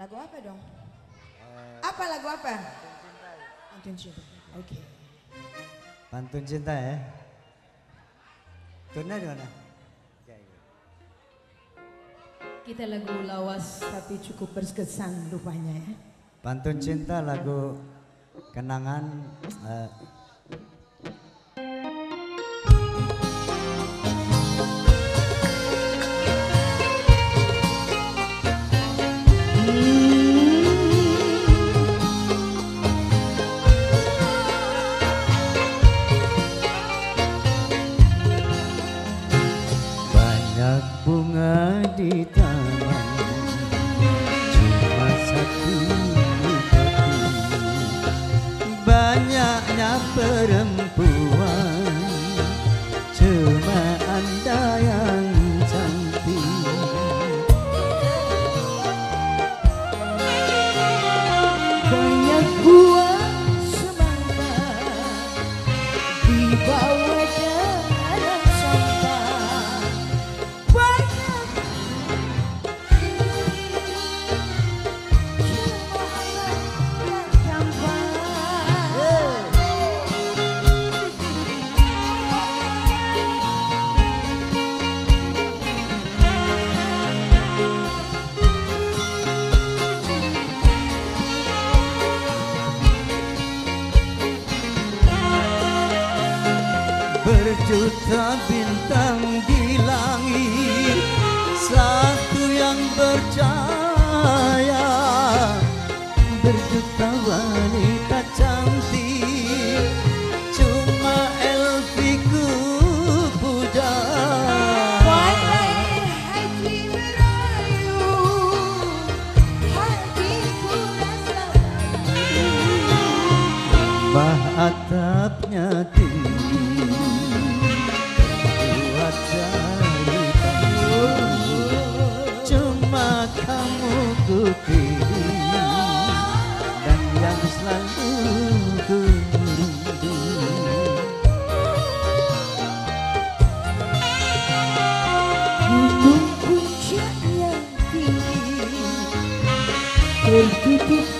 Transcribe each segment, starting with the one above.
Lagu apa dong? Apa lagu apa? Pantun cinta. Oke. Pantun cinta ya. Tuna di mana? Kita lagu lawas tapi cukup berkesan rupanya ya. Pantun cinta lagu kenangan eh, banyak bunga di taman cuma satu kopi banyaknya perempuan berjuta bintang di langit. Satu yang bercahaya dan yang selalu ku rindu Gunung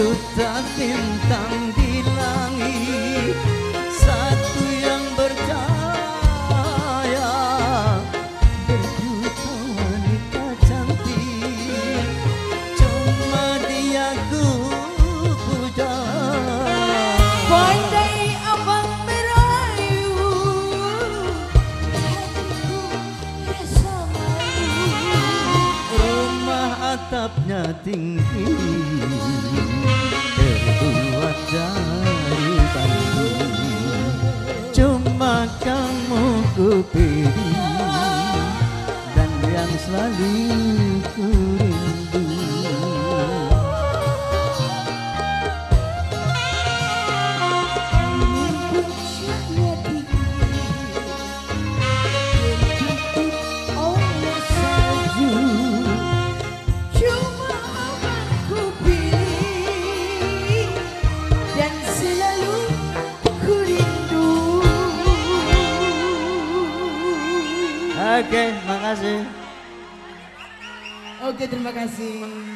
Berjuta bintang di atapnya tinggi. Terbuat dari bambu. Cuma kamu ku pilih. Dan yang selalu Oke, makasih. Oke terima kasih